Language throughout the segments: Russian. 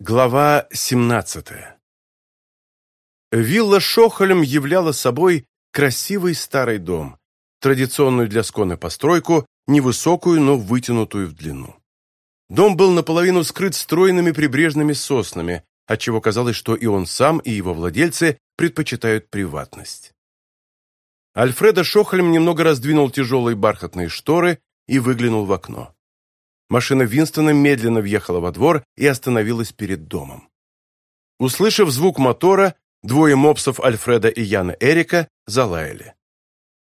Глава 17 Вилла Шохолем являла собой красивый старый дом, традиционную для Сконы постройку, невысокую, но вытянутую в длину. Дом был наполовину скрыт стройными прибрежными соснами, отчего казалось, что и он сам, и его владельцы предпочитают приватность. Альфреда Шохолем немного раздвинул тяжелые бархатные шторы и выглянул в окно. Машина Винстона медленно въехала во двор и остановилась перед домом. Услышав звук мотора, двое мопсов Альфреда и Яна Эрика залаяли.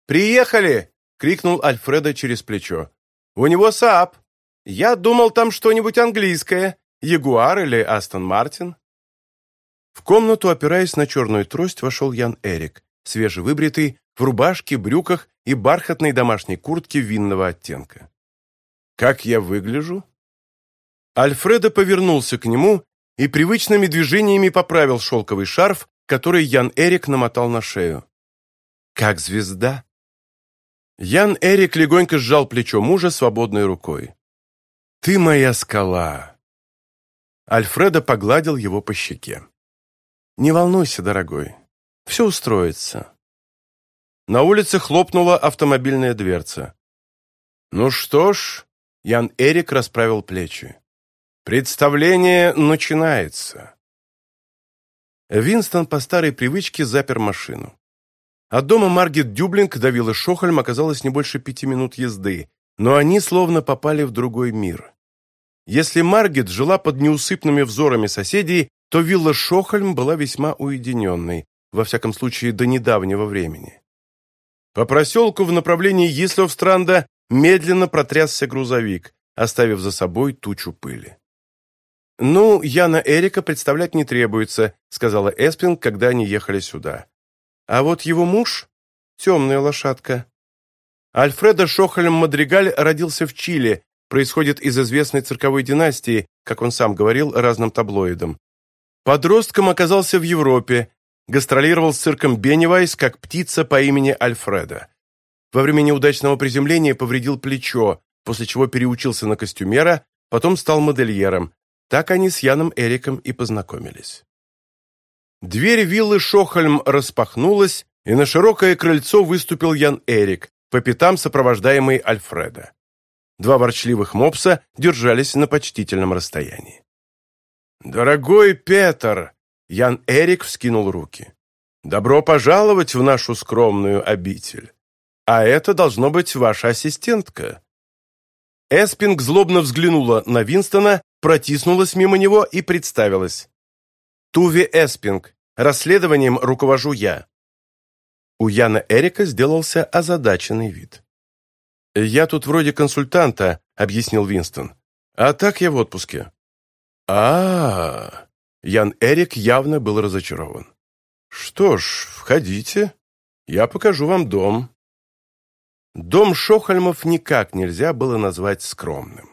«Приехали!» — крикнул Альфреда через плечо. «У него Сааб. Я думал, там что-нибудь английское. Ягуар или Астон Мартин?» В комнату, опираясь на черную трость, вошел Ян Эрик, свежевыбритый, в рубашке, брюках и бархатной домашней куртке винного оттенка. как я выгляжу?» Альфредо повернулся к нему и привычными движениями поправил шелковый шарф, который Ян Эрик намотал на шею. «Как звезда!» Ян Эрик легонько сжал плечо мужа свободной рукой. «Ты моя скала!» Альфредо погладил его по щеке. «Не волнуйся, дорогой, все устроится». На улице хлопнула автомобильная дверца. «Ну что ж», Ян Эрик расправил плечи. «Представление начинается!» Винстон по старой привычке запер машину. От дома Маргет Дюблинг до виллы Шохольм оказалось не больше пяти минут езды, но они словно попали в другой мир. Если Маргет жила под неусыпными взорами соседей, то вилла Шохольм была весьма уединенной, во всяком случае до недавнего времени. По проселку в направлении Исловстранда медленно протрясся грузовик, оставив за собой тучу пыли. «Ну, Яна Эрика представлять не требуется», сказала Эспинг, когда они ехали сюда. «А вот его муж — темная лошадка». Альфредо Шохолем Мадригаль родился в Чили, происходит из известной цирковой династии, как он сам говорил разным таблоидам. Подростком оказался в Европе, гастролировал с цирком Беневайс как птица по имени Альфреда. Во время неудачного приземления повредил плечо, после чего переучился на костюмера, потом стал модельером. Так они с Яном Эриком и познакомились. Дверь виллы Шохольм распахнулась, и на широкое крыльцо выступил Ян Эрик, по пятам сопровождаемый Альфреда. Два ворчливых мопса держались на почтительном расстоянии. «Дорогой Петр!» — Ян Эрик вскинул руки. «Добро пожаловать в нашу скромную обитель. А это должно быть ваша ассистентка». Эспинг злобно взглянула на Винстона, протиснулась мимо него и представилась. «Туви Эспинг. Расследованием руковожу я». У Яна Эрика сделался озадаченный вид. «Я тут вроде консультанта», — объяснил Винстон. «А так я в отпуске». А, -а, -а Ян Эрик явно был разочарован. «Что ж, входите. Я покажу вам дом». Дом Шохальмов никак нельзя было назвать скромным.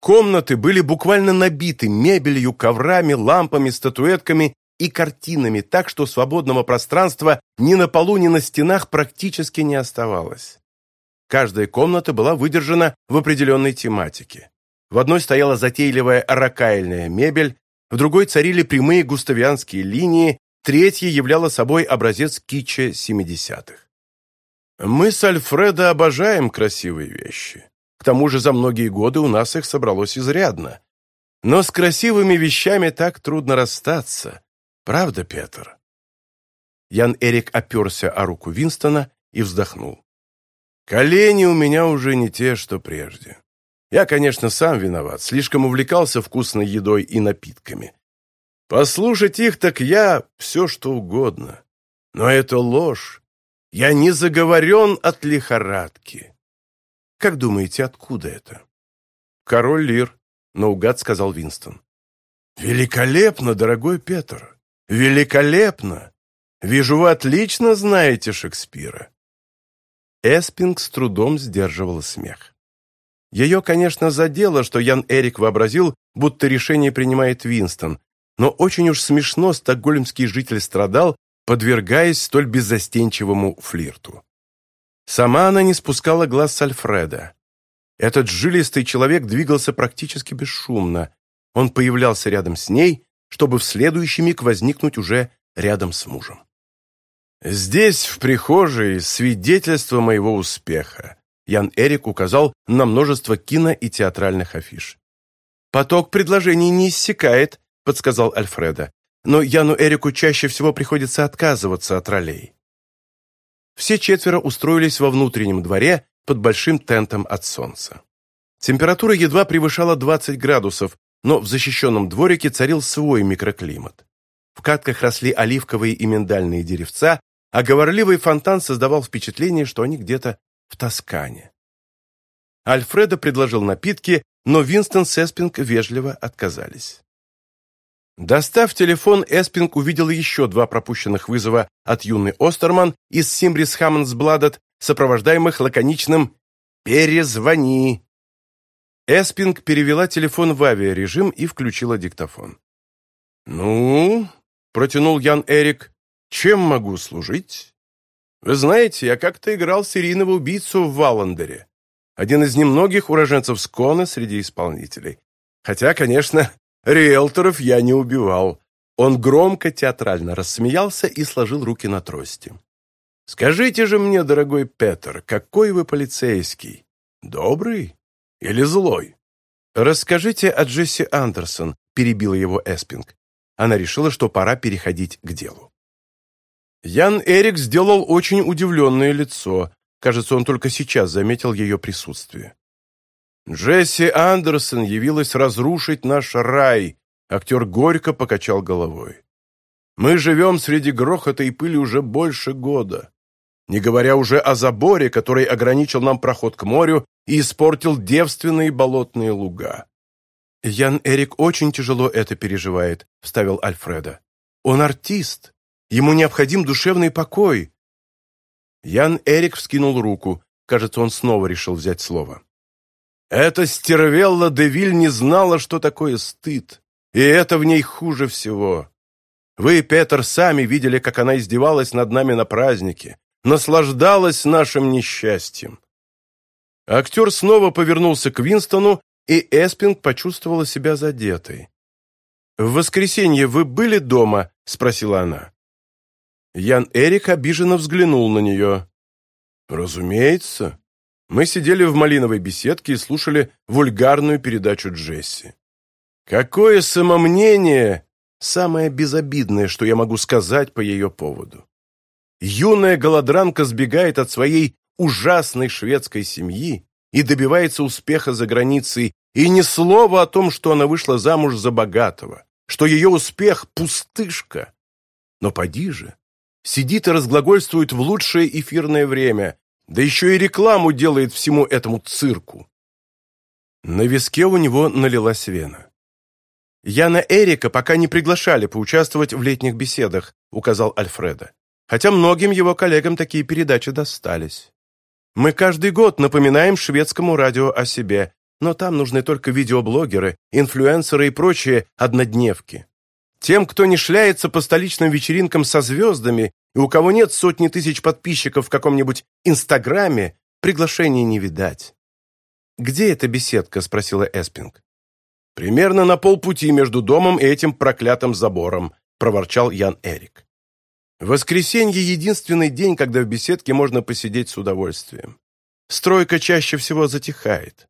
Комнаты были буквально набиты мебелью, коврами, лампами, статуэтками и картинами, так что свободного пространства ни на полу, ни на стенах практически не оставалось. Каждая комната была выдержана в определенной тематике. В одной стояла затейливая ракаильная мебель, в другой царили прямые густавианские линии, третья являла собой образец китча 70-х. Мы с Альфредо обожаем красивые вещи. К тому же за многие годы у нас их собралось изрядно. Но с красивыми вещами так трудно расстаться. Правда, Петр?» Ян Эрик оперся о руку Винстона и вздохнул. «Колени у меня уже не те, что прежде. Я, конечно, сам виноват, слишком увлекался вкусной едой и напитками. Послушать их, так я все, что угодно. Но это ложь. Я не заговорен от лихорадки. Как думаете, откуда это? Король Лир, наугад сказал Винстон. Великолепно, дорогой Петр. Великолепно. Вижу, вы отлично знаете Шекспира. Эспинг с трудом сдерживала смех. Ее, конечно, задело, что Ян Эрик вообразил, будто решение принимает Винстон, но очень уж смешно стокгольмский житель страдал, подвергаясь столь беззастенчивому флирту. Сама она не спускала глаз с Альфреда. Этот жилистый человек двигался практически бесшумно. Он появлялся рядом с ней, чтобы в следующий миг возникнуть уже рядом с мужем. «Здесь, в прихожей, свидетельство моего успеха», Ян Эрик указал на множество кино и театральных афиш. «Поток предложений не иссякает», — подсказал Альфреда но Яну Эрику чаще всего приходится отказываться от ролей. Все четверо устроились во внутреннем дворе под большим тентом от солнца. Температура едва превышала 20 градусов, но в защищенном дворике царил свой микроклимат. В катках росли оливковые и миндальные деревца, а говорливый фонтан создавал впечатление, что они где-то в Тоскане. Альфредо предложил напитки, но Винстон с Эспинг вежливо отказались. Достав телефон, Эспинг увидела еще два пропущенных вызова от юной Остерман из Симрис Хаммонсбладет, сопровождаемых лаконичным «Перезвони». Эспинг перевела телефон в авиарежим и включила диктофон. «Ну?» – протянул Ян Эрик. «Чем могу служить?» «Вы знаете, я как-то играл серийного убийцу в Валандере. Один из немногих уроженцев Скона среди исполнителей. Хотя, конечно, Риэлторов я не убивал». Он громко, театрально рассмеялся и сложил руки на трости. «Скажите же мне, дорогой Петер, какой вы полицейский? Добрый или злой?» «Расскажите о Джесси Андерсон», — перебила его Эспинг. Она решила, что пора переходить к делу. Ян Эрик сделал очень удивленное лицо. Кажется, он только сейчас заметил ее присутствие. Джесси Андерсон явилась разрушить наш рай. Актер горько покачал головой. Мы живем среди грохота и пыли уже больше года. Не говоря уже о заборе, который ограничил нам проход к морю и испортил девственные болотные луга. «Ян Эрик очень тяжело это переживает», — вставил Альфреда. «Он артист. Ему необходим душевный покой». Ян Эрик вскинул руку. Кажется, он снова решил взять слово. Эта стервелла Девиль не знала, что такое стыд, и это в ней хуже всего. Вы, Петр, сами видели, как она издевалась над нами на празднике, наслаждалась нашим несчастьем. Актер снова повернулся к Винстону, и Эспинг почувствовала себя задетой. «В воскресенье вы были дома?» – спросила она. Ян Эрик обиженно взглянул на нее. «Разумеется. Мы сидели в малиновой беседке и слушали вульгарную передачу Джесси. Какое самомнение! Самое безобидное, что я могу сказать по ее поводу. Юная голодранка сбегает от своей ужасной шведской семьи и добивается успеха за границей, и ни слова о том, что она вышла замуж за богатого, что ее успех – пустышка. Но поди же, сидит и разглагольствует в лучшее эфирное время, Да еще и рекламу делает всему этому цирку. На виске у него налилась вена. «Яна Эрика пока не приглашали поучаствовать в летних беседах», указал Альфреда. «Хотя многим его коллегам такие передачи достались. Мы каждый год напоминаем шведскому радио о себе, но там нужны только видеоблогеры, инфлюенсеры и прочие однодневки. Тем, кто не шляется по столичным вечеринкам со звездами и у кого нет сотни тысяч подписчиков в каком-нибудь Инстаграме, приглашений не видать. «Где эта беседка?» – спросила Эспинг. «Примерно на полпути между домом и этим проклятым забором», – проворчал Ян Эрик. «Воскресенье – единственный день, когда в беседке можно посидеть с удовольствием. Стройка чаще всего затихает.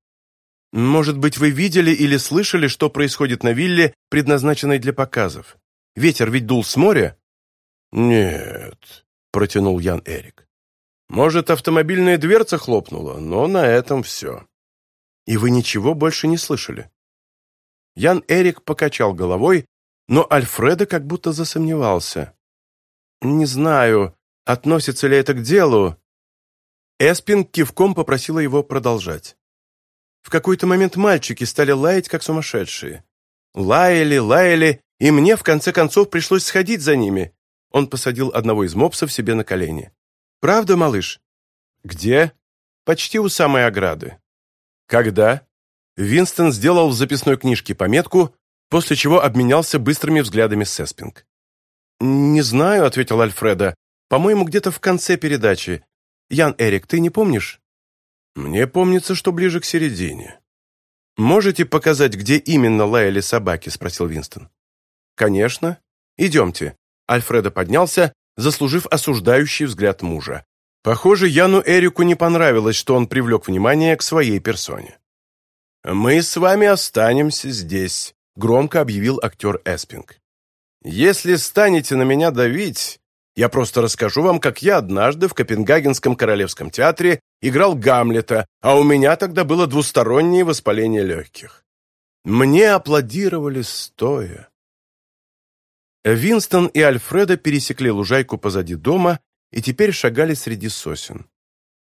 Может быть, вы видели или слышали, что происходит на вилле, предназначенной для показов? Ветер ведь дул с моря, «Нет», — протянул Ян Эрик. «Может, автомобильная дверца хлопнула, но на этом все». «И вы ничего больше не слышали?» Ян Эрик покачал головой, но Альфреда как будто засомневался. «Не знаю, относится ли это к делу». Эспин кивком попросила его продолжать. В какой-то момент мальчики стали лаять, как сумасшедшие. Лаяли, лаяли, и мне, в конце концов, пришлось сходить за ними. Он посадил одного из мопсов себе на колени. «Правда, малыш?» «Где?» «Почти у самой ограды». «Когда?» Винстон сделал в записной книжке пометку, после чего обменялся быстрыми взглядами с Сеспинг. «Не знаю», — ответил Альфреда. «По-моему, где-то в конце передачи. Ян Эрик, ты не помнишь?» «Мне помнится, что ближе к середине». «Можете показать, где именно лаяли собаки?» — спросил Винстон. «Конечно. Идемте. Альфредо поднялся, заслужив осуждающий взгляд мужа. Похоже, Яну Эрику не понравилось, что он привлек внимание к своей персоне. «Мы с вами останемся здесь», — громко объявил актер Эспинг. «Если станете на меня давить, я просто расскажу вам, как я однажды в Копенгагенском королевском театре играл Гамлета, а у меня тогда было двустороннее воспаление легких. Мне аплодировали стоя. Винстон и Альфреда пересекли лужайку позади дома и теперь шагали среди сосен.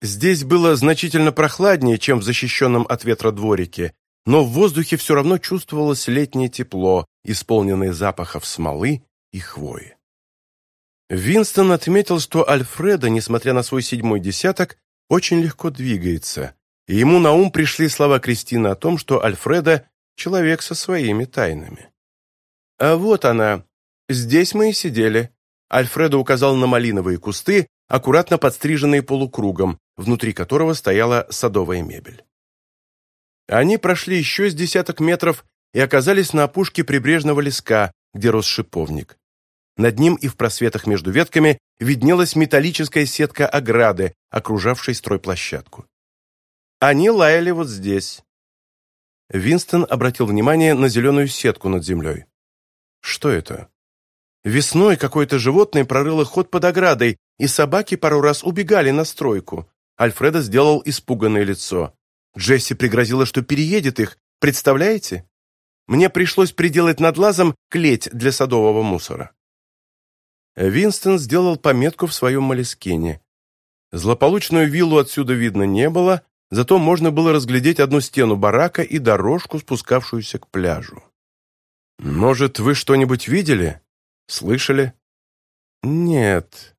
Здесь было значительно прохладнее, чем в защищенном от ветра дворике, но в воздухе все равно чувствовалось летнее тепло, исполненное запахов смолы и хвои. Винстон отметил, что Альфреда, несмотря на свой седьмой десяток, очень легко двигается, и ему на ум пришли слова Кристины о том, что Альфреда – человек со своими тайнами. А вот она, «Здесь мы и сидели». Альфредо указал на малиновые кусты, аккуратно подстриженные полукругом, внутри которого стояла садовая мебель. Они прошли еще с десяток метров и оказались на опушке прибрежного леска, где рос шиповник. Над ним и в просветах между ветками виднелась металлическая сетка ограды, окружавшей стройплощадку. Они лаяли вот здесь. Винстон обратил внимание на зеленую сетку над землей. Что это? Весной какое-то животное прорыло ход под оградой, и собаки пару раз убегали на стройку. Альфреда сделал испуганное лицо. Джесси пригрозила, что переедет их, представляете? Мне пришлось приделать над лазом клеть для садового мусора. Винстон сделал пометку в своем молескине. Злополучную виллу отсюда видно не было, зато можно было разглядеть одну стену барака и дорожку, спускавшуюся к пляжу. «Может, вы что-нибудь видели?» Слышали?» «Нет».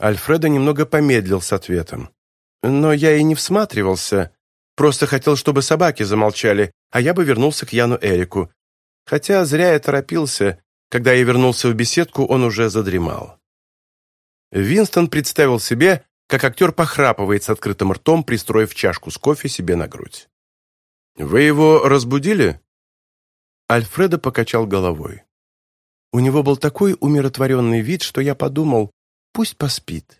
Альфредо немного помедлил с ответом. «Но я и не всматривался. Просто хотел, чтобы собаки замолчали, а я бы вернулся к Яну Эрику. Хотя зря я торопился. Когда я вернулся в беседку, он уже задремал». Винстон представил себе, как актер похрапывает с открытым ртом, пристроив чашку с кофе себе на грудь. «Вы его разбудили?» Альфредо покачал головой. У него был такой умиротворенный вид, что я подумал, пусть поспит.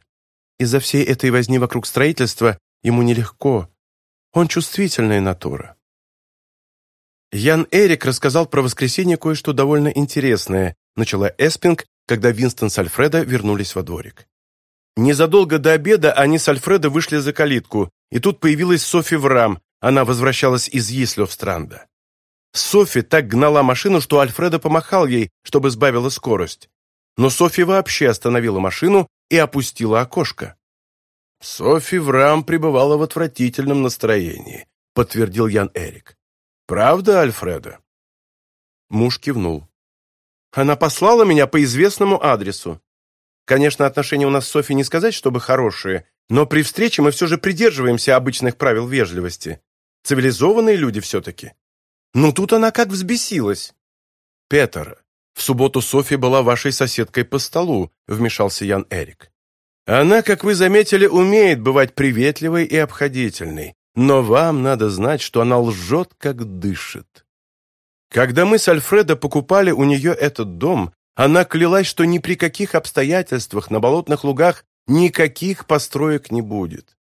Из-за всей этой возни вокруг строительства ему нелегко. Он чувствительная натура. Ян Эрик рассказал про воскресенье кое-что довольно интересное, начала Эспинг, когда Винстон с Альфредо вернулись во дворик. Незадолго до обеда они с Альфредо вышли за калитку, и тут появилась Софи Врам, она возвращалась из Йислёвстранда. Софи так гнала машину, что Альфреда помахал ей, чтобы сбавила скорость. Но Софи вообще остановила машину и опустила окошко. «Софи рам пребывала в отвратительном настроении», — подтвердил Ян Эрик. «Правда, Альфреда? Муж кивнул. «Она послала меня по известному адресу. Конечно, отношения у нас с Софи не сказать, чтобы хорошие, но при встрече мы все же придерживаемся обычных правил вежливости. Цивилизованные люди все-таки». Ну тут она как взбесилась. Петер, в субботу Софи была вашей соседкой по столу, вмешался Ян Эрик. Она, как вы заметили, умеет бывать приветливой и обходительной, но вам надо знать, что она лжет, как дышит. Когда мы с Альфредо покупали у нее этот дом, она клялась, что ни при каких обстоятельствах на болотных лугах никаких построек не будет.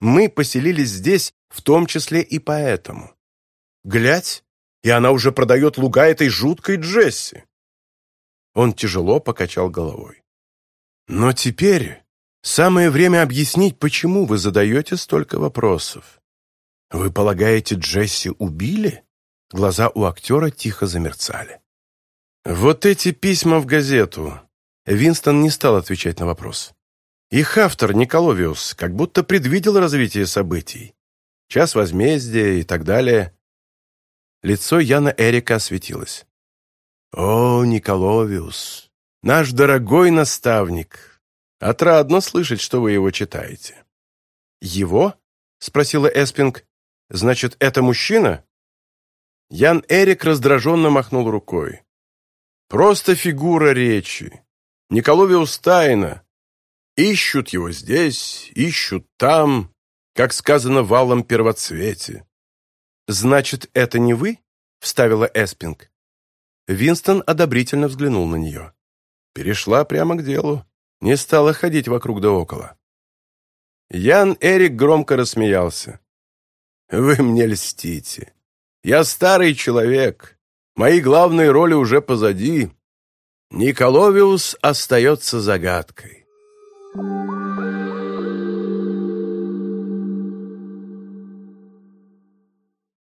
Мы поселились здесь, в том числе и поэтому. Глядь, и она уже продает луга этой жуткой Джесси». Он тяжело покачал головой. «Но теперь самое время объяснить, почему вы задаете столько вопросов. Вы полагаете, Джесси убили?» Глаза у актера тихо замерцали. «Вот эти письма в газету!» Винстон не стал отвечать на вопрос. Их автор, Николовиус, как будто предвидел развитие событий. Час возмездия и так далее. Лицо Яна Эрика осветилось. «О, Николовиус, наш дорогой наставник! Отрадно слышать, что вы его читаете». «Его?» — спросила Эспинг. «Значит, это мужчина?» Ян Эрик раздраженно махнул рукой. «Просто фигура речи. Николовиус тайна. Ищут его здесь, ищут там, как сказано в «Алом первоцвете». «Значит, это не вы?» – вставила Эспинг. Винстон одобрительно взглянул на нее. Перешла прямо к делу. Не стала ходить вокруг да около. Ян Эрик громко рассмеялся. «Вы мне льстите. Я старый человек. Мои главные роли уже позади. Николовиус остается загадкой». Thank you.